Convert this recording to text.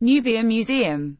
nubia museum.